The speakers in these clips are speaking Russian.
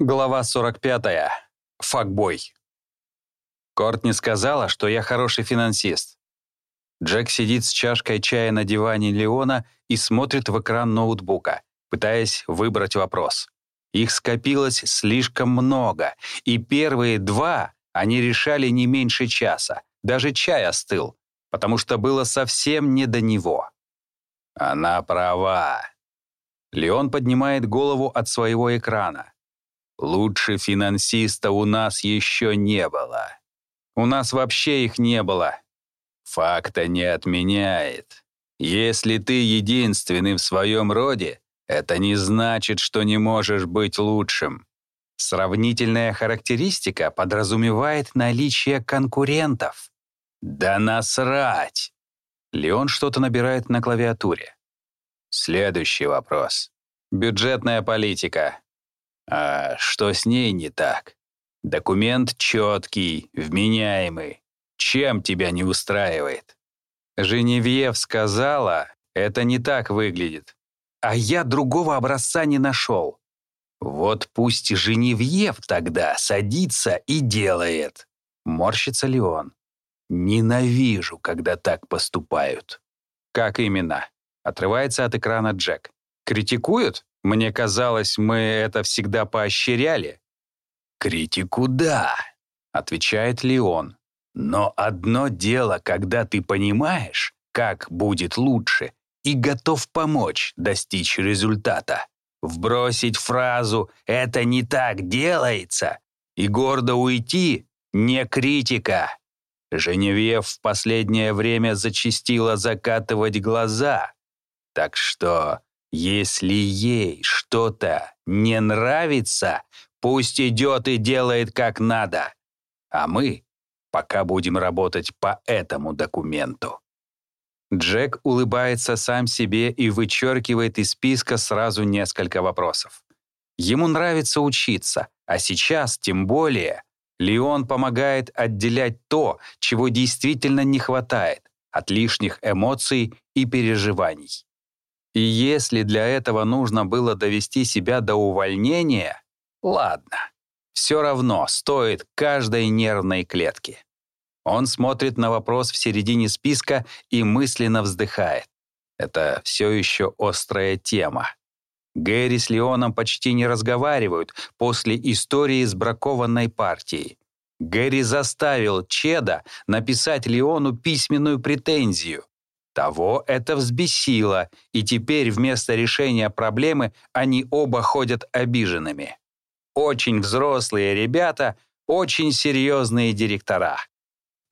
Глава 45. Факбой. Кортни сказала, что я хороший финансист. Джек сидит с чашкой чая на диване Леона и смотрит в экран ноутбука, пытаясь выбрать вопрос. Их скопилось слишком много, и первые два они решали не меньше часа. Даже чай остыл, потому что было совсем не до него. Она права. Леон поднимает голову от своего экрана. Лучше финансиста у нас еще не было. У нас вообще их не было. Факта не отменяет. Если ты единственный в своем роде, это не значит, что не можешь быть лучшим. Сравнительная характеристика подразумевает наличие конкурентов. Да насрать! Леон что-то набирает на клавиатуре. Следующий вопрос. Бюджетная политика. А что с ней не так? Документ четкий, вменяемый. Чем тебя не устраивает? Женевьев сказала, это не так выглядит. А я другого образца не нашел. Вот пусть Женевьев тогда садится и делает. Морщится ли он? Ненавижу, когда так поступают. Как именно? Отрывается от экрана Джек. Критикуют? Мне казалось, мы это всегда поощряли». «Критику да», — отвечает Леон. «Но одно дело, когда ты понимаешь, как будет лучше, и готов помочь достичь результата. Вбросить фразу «это не так делается» и гордо уйти — не критика. Женевьев в последнее время зачастила закатывать глаза. Так что если ей что-то не нравится, пусть идет и делает как надо. А мы пока будем работать по этому документу. Джек улыбается сам себе и вычеркивает из списка сразу несколько вопросов. Ему нравится учиться, а сейчас, тем более, Леон помогает отделять то, чего действительно не хватает, от лишних эмоций и переживаний. И если для этого нужно было довести себя до увольнения, ладно. Все равно стоит каждой нервной клетки. Он смотрит на вопрос в середине списка и мысленно вздыхает. Это все еще острая тема. Гэри с Леоном почти не разговаривают после истории с бракованной партией. Гэри заставил Чеда написать Леону письменную претензию, того это взбесило, и теперь вместо решения проблемы они оба ходят обиженными. Очень взрослые ребята, очень серьезные директора.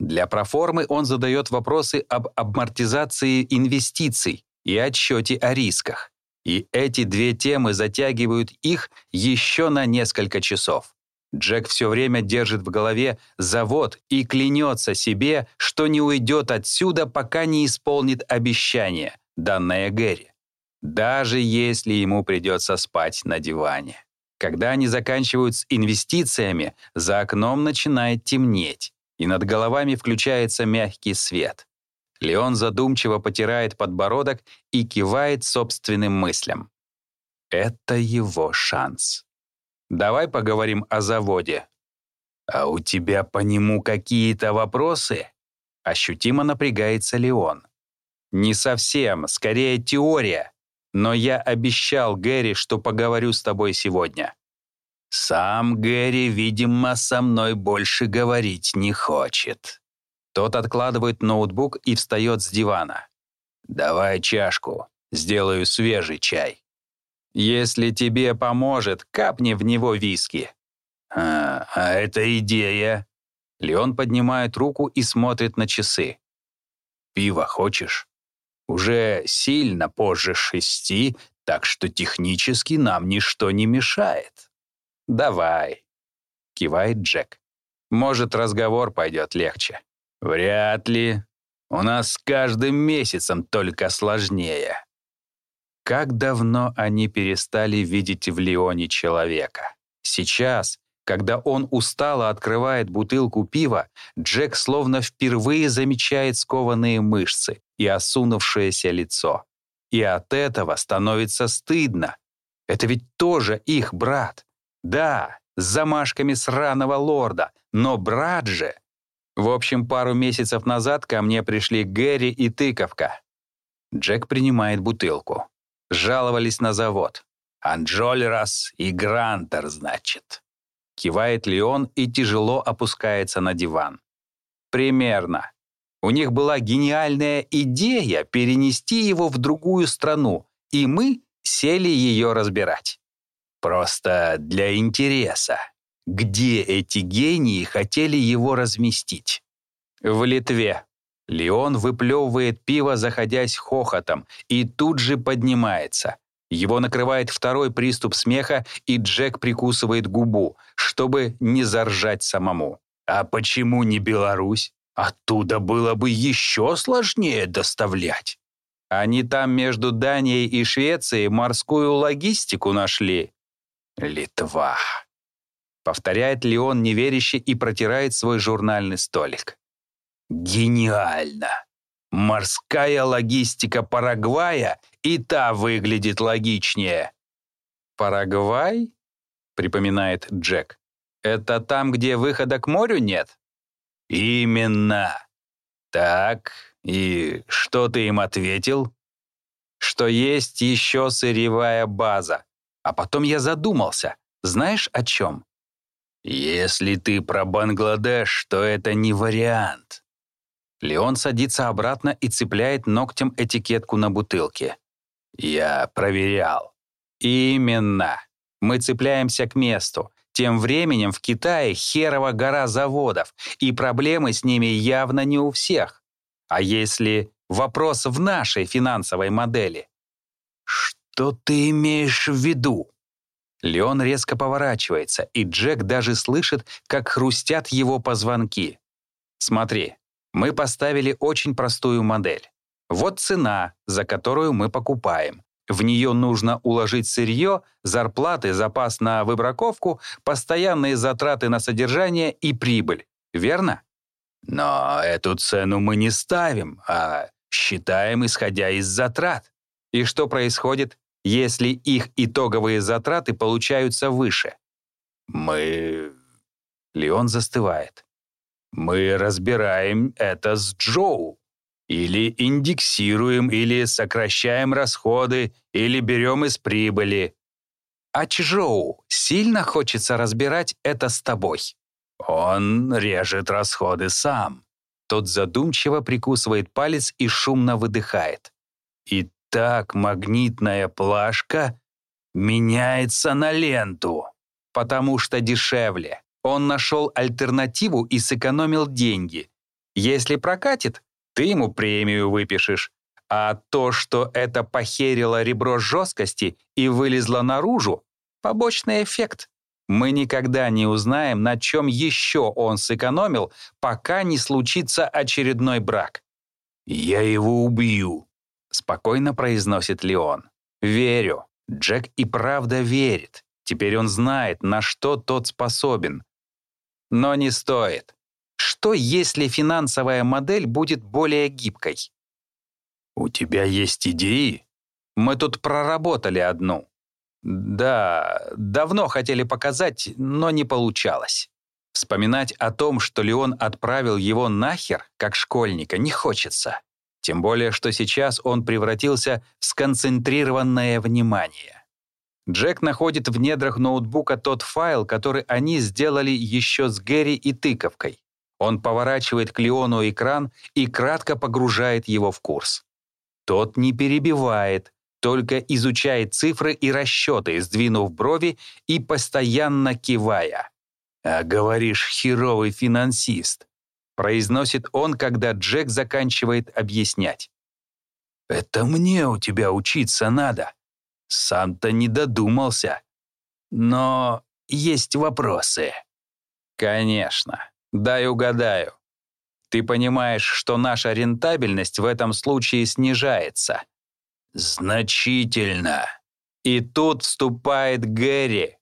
Для проформы он задает вопросы об амортизации инвестиций и отчете о рисках. И эти две темы затягивают их еще на несколько часов. Джек все время держит в голове завод и клянется себе, что не уйдет отсюда, пока не исполнит обещание, данное Гэри. Даже если ему придется спать на диване. Когда они заканчивают с инвестициями, за окном начинает темнеть, и над головами включается мягкий свет. Леон задумчиво потирает подбородок и кивает собственным мыслям. Это его шанс. Давай поговорим о заводе. А у тебя по нему какие-то вопросы? Ощутимо напрягается Леон. Не совсем, скорее теория. Но я обещал Гэри, что поговорю с тобой сегодня. Сам Гэри, видимо, со мной больше говорить не хочет. Тот откладывает ноутбук и встает с дивана. «Давай чашку, сделаю свежий чай». Если тебе поможет, капни в него виски». «А, а это идея». Леон поднимает руку и смотрит на часы. «Пиво хочешь? Уже сильно позже шести, так что технически нам ничто не мешает». «Давай», — кивает Джек. «Может, разговор пойдет легче». «Вряд ли. У нас с каждым месяцем только сложнее». Как давно они перестали видеть в Леоне человека. Сейчас, когда он устало открывает бутылку пива, Джек словно впервые замечает скованные мышцы и осунувшееся лицо. И от этого становится стыдно. Это ведь тоже их брат. Да, с замашками сраного лорда, но брат же... В общем, пару месяцев назад ко мне пришли Гэри и тыковка. Джек принимает бутылку. Жаловались на завод. «Анджолерас и Грантер, значит». Кивает Леон и тяжело опускается на диван. Примерно. У них была гениальная идея перенести его в другую страну, и мы сели ее разбирать. Просто для интереса. Где эти гении хотели его разместить? В Литве. Леон выплевывает пиво, заходясь хохотом, и тут же поднимается. Его накрывает второй приступ смеха, и Джек прикусывает губу, чтобы не заржать самому. А почему не Беларусь? Оттуда было бы еще сложнее доставлять. Они там между Данией и Швецией морскую логистику нашли. Литва. Повторяет Леон неверяще и протирает свой журнальный столик. Гениально! Морская логистика Парагвая и та выглядит логичнее. «Парагвай?» — припоминает Джек. «Это там, где выхода к морю нет?» «Именно. Так, и что ты им ответил?» «Что есть еще сырьевая база. А потом я задумался. Знаешь, о чем?» «Если ты про Бангладеш, то это не вариант. Леон садится обратно и цепляет ногтем этикетку на бутылке. «Я проверял». «Именно. Мы цепляемся к месту. Тем временем в Китае херова гора заводов, и проблемы с ними явно не у всех. А если вопрос в нашей финансовой модели?» «Что ты имеешь в виду?» Леон резко поворачивается, и Джек даже слышит, как хрустят его позвонки. «Смотри, мы поставили очень простую модель. Вот цена, за которую мы покупаем. В нее нужно уложить сырье, зарплаты, запас на выбраковку, постоянные затраты на содержание и прибыль. Верно? Но эту цену мы не ставим, а считаем, исходя из затрат. И что происходит, если их итоговые затраты получаются выше? Мы... Леон застывает. Мы разбираем это с Джоу. Или индексируем, или сокращаем расходы, или берем из прибыли. А Чжоу сильно хочется разбирать это с тобой. Он режет расходы сам. Тот задумчиво прикусывает палец и шумно выдыхает. И так магнитная плашка меняется на ленту, потому что дешевле. Он нашел альтернативу и сэкономил деньги. Если прокатит, ты ему премию выпишешь. А то, что это похерило ребро жесткости и вылезло наружу, побочный эффект. Мы никогда не узнаем, на чем еще он сэкономил, пока не случится очередной брак. «Я его убью», — спокойно произносит Леон. «Верю. Джек и правда верит. Теперь он знает, на что тот способен. Но не стоит. Что, если финансовая модель будет более гибкой? «У тебя есть идеи?» «Мы тут проработали одну». «Да, давно хотели показать, но не получалось». Вспоминать о том, что Леон отправил его нахер, как школьника, не хочется. Тем более, что сейчас он превратился в сконцентрированное внимание. Джек находит в недрах ноутбука тот файл, который они сделали еще с Гэри и тыковкой. Он поворачивает к Леону экран и кратко погружает его в курс. Тот не перебивает, только изучает цифры и расчеты, сдвинув брови и постоянно кивая. «А говоришь, херовый финансист», — произносит он, когда Джек заканчивает объяснять. «Это мне у тебя учиться надо. Сам-то не додумался. Но есть вопросы. Конечно. Дай угадаю. Ты понимаешь, что наша рентабельность в этом случае снижается. Значительно. И тут вступает Гэри.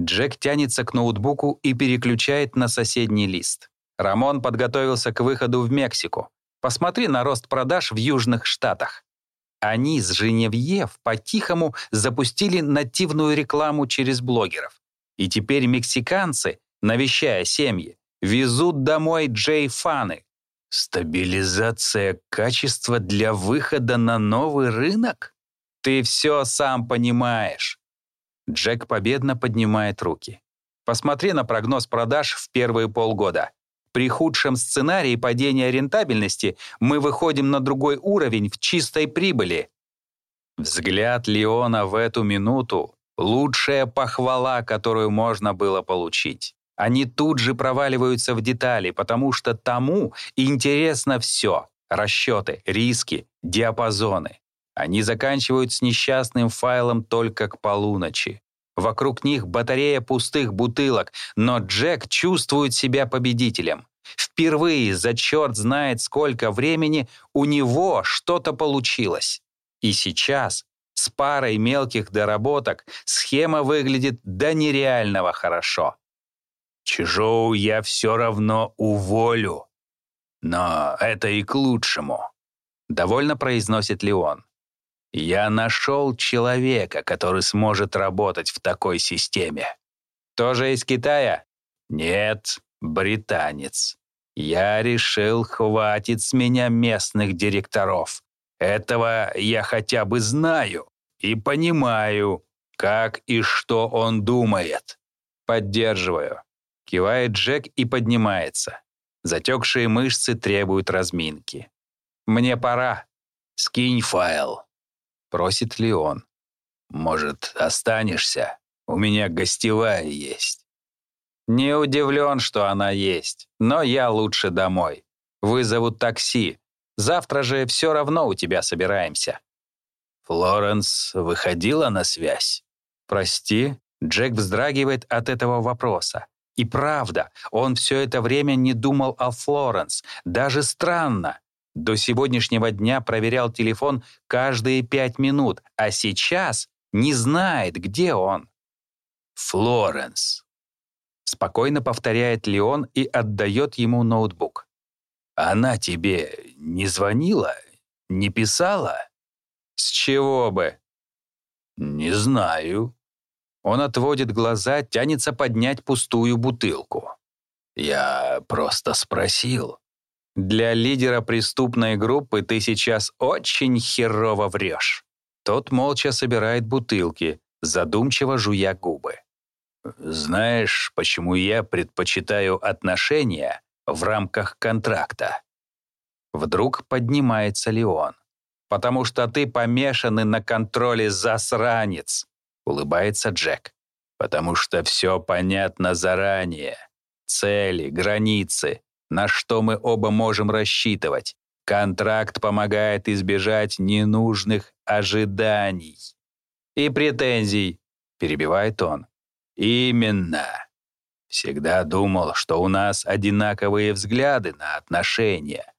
Джек тянется к ноутбуку и переключает на соседний лист. Рамон подготовился к выходу в Мексику. Посмотри на рост продаж в Южных Штатах. Они с Женевьев по-тихому запустили нативную рекламу через блогеров. И теперь мексиканцы, навещая семьи, везут домой Джей-фаны. Стабилизация качества для выхода на новый рынок? Ты все сам понимаешь. Джек победно поднимает руки. Посмотри на прогноз продаж в первые полгода. При худшем сценарии падения рентабельности мы выходим на другой уровень в чистой прибыли. Взгляд Леона в эту минуту — лучшая похвала, которую можно было получить. Они тут же проваливаются в детали, потому что тому интересно все — расчеты, риски, диапазоны. Они заканчивают с несчастным файлом только к полуночи. Вокруг них батарея пустых бутылок, но Джек чувствует себя победителем. Впервые за черт знает сколько времени у него что-то получилось. И сейчас, с парой мелких доработок, схема выглядит до нереального хорошо. Чужоу я все равно уволю. Но это и к лучшему. Довольно произносит Леон. Я нашел человека, который сможет работать в такой системе. Тоже из Китая? Нет, британец. Я решил, хватит с меня местных директоров. Этого я хотя бы знаю и понимаю, как и что он думает. Поддерживаю. Кивает Джек и поднимается. Затекшие мышцы требуют разминки. Мне пора. Скинь файл. Просит Леон. Может, останешься? У меня гостевая есть. Не удивлен, что она есть, но я лучше домой. Вызовут такси. Завтра же все равно у тебя собираемся. Флоренс выходила на связь? Прости, Джек вздрагивает от этого вопроса. И правда, он все это время не думал о Флоренс. Даже странно. До сегодняшнего дня проверял телефон каждые пять минут, а сейчас не знает, где он. Флоренс. Спокойно повторяет Леон и отдает ему ноутбук. «Она тебе не звонила? Не писала?» «С чего бы?» «Не знаю». Он отводит глаза, тянется поднять пустую бутылку. «Я просто спросил». «Для лидера преступной группы ты сейчас очень херово врешь». Тот молча собирает бутылки, задумчиво жуя губы. Знаешь, почему я предпочитаю отношения в рамках контракта? Вдруг поднимается Леон. Потому что ты помешанный на контроле засранец, улыбается Джек. Потому что все понятно заранее. Цели, границы, на что мы оба можем рассчитывать. Контракт помогает избежать ненужных ожиданий. И претензий, перебивает он. Именно. Всегда думал, что у нас одинаковые взгляды на отношения.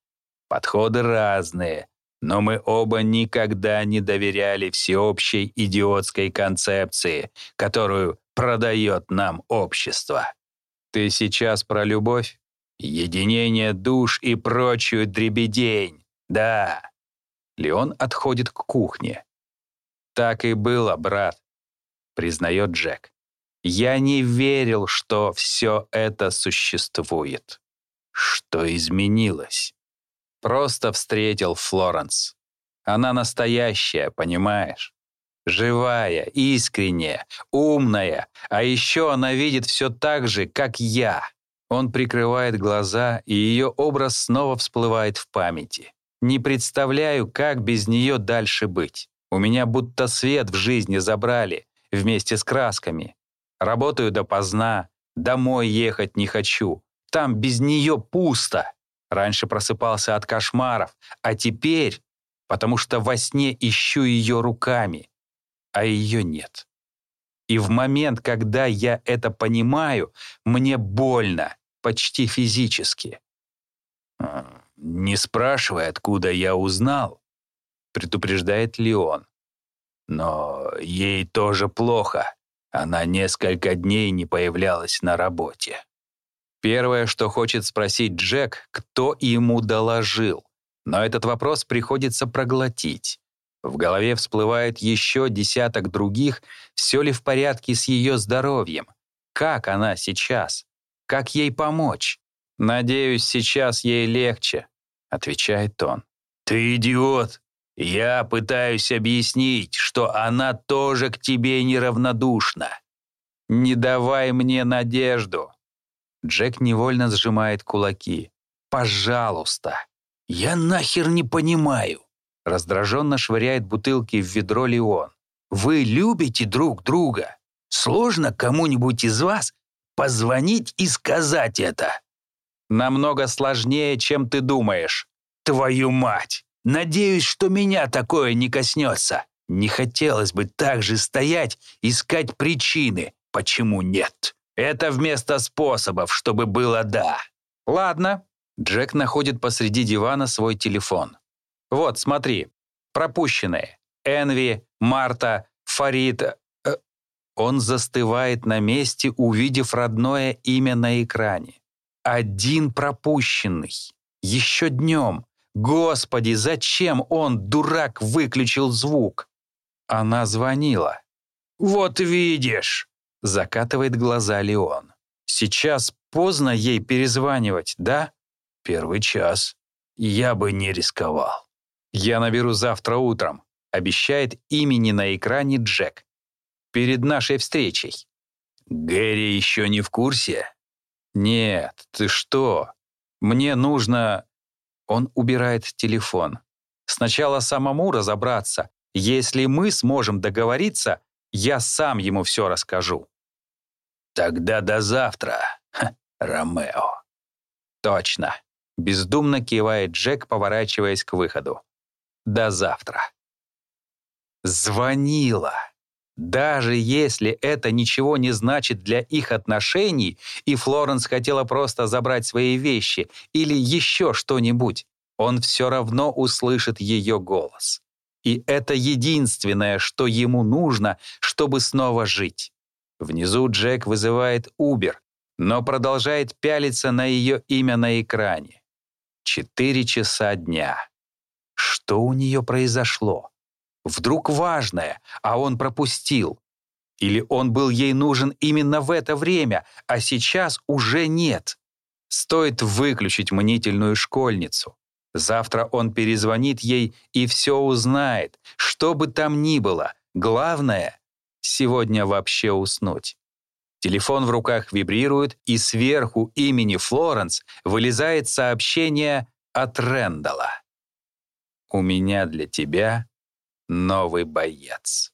Подходы разные, но мы оба никогда не доверяли всеобщей идиотской концепции, которую продает нам общество. Ты сейчас про любовь? Единение душ и прочую дребедень. Да. Леон отходит к кухне. Так и было, брат, признает Джек. Я не верил, что все это существует. Что изменилось? Просто встретил Флоренс. Она настоящая, понимаешь? Живая, искренняя, умная, а еще она видит все так же, как я. Он прикрывает глаза, и ее образ снова всплывает в памяти. Не представляю, как без нее дальше быть. У меня будто свет в жизни забрали, вместе с красками. Работаю допоздна, домой ехать не хочу. Там без нее пусто. Раньше просыпался от кошмаров, а теперь, потому что во сне ищу ее руками, а ее нет. И в момент, когда я это понимаю, мне больно, почти физически. «Не спрашивай, откуда я узнал», — предупреждает Леон. «Но ей тоже плохо. Она несколько дней не появлялась на работе. Первое, что хочет спросить Джек, кто ему доложил. Но этот вопрос приходится проглотить. В голове всплывает еще десяток других, все ли в порядке с ее здоровьем. Как она сейчас? Как ей помочь? «Надеюсь, сейчас ей легче», — отвечает он. «Ты идиот! Я пытаюсь объяснить, что она тоже к тебе неравнодушна». «Не давай мне надежду!» Джек невольно сжимает кулаки. «Пожалуйста!» «Я нахер не понимаю!» Раздраженно швыряет бутылки в ведро Леон. «Вы любите друг друга? Сложно кому-нибудь из вас позвонить и сказать это?» «Намного сложнее, чем ты думаешь». «Твою мать! Надеюсь, что меня такое не коснется. Не хотелось бы так же стоять, искать причины, почему нет. Это вместо способов, чтобы было «да». Ладно. Джек находит посреди дивана свой телефон. Вот, смотри. Пропущенные. Энви, Марта, Фарид. Он застывает на месте, увидев родное имя на экране. Один пропущенный. Еще днем. Господи, зачем он, дурак, выключил звук? Она звонила. «Вот видишь!» — закатывает глаза Леон. «Сейчас поздно ей перезванивать, да?» «Первый час. Я бы не рисковал». «Я наберу завтра утром», — обещает имени на экране Джек. «Перед нашей встречей». «Гэри еще не в курсе?» «Нет, ты что? Мне нужно...» Он убирает телефон. «Сначала самому разобраться. Если мы сможем договориться, я сам ему все расскажу». «Тогда до завтра, Ха, Ромео». «Точно», — бездумно кивает Джек, поворачиваясь к выходу. «До завтра». Звонила. Даже если это ничего не значит для их отношений, и Флоренс хотела просто забрать свои вещи или еще что-нибудь, он все равно услышит ее голос. И это единственное, что ему нужно, чтобы снова жить. Внизу Джек вызывает Убер, но продолжает пялиться на ее имя на экране. Четыре часа дня. Что у нее произошло? Вдруг важное, а он пропустил. Или он был ей нужен именно в это время, а сейчас уже нет. Стоит выключить мнительную школьницу. Завтра он перезвонит ей и все узнает, что бы там ни было. Главное — сегодня вообще уснуть. Телефон в руках вибрирует, и сверху имени Флоренс вылезает сообщение от Рэндала. «У меня для тебя новый боец.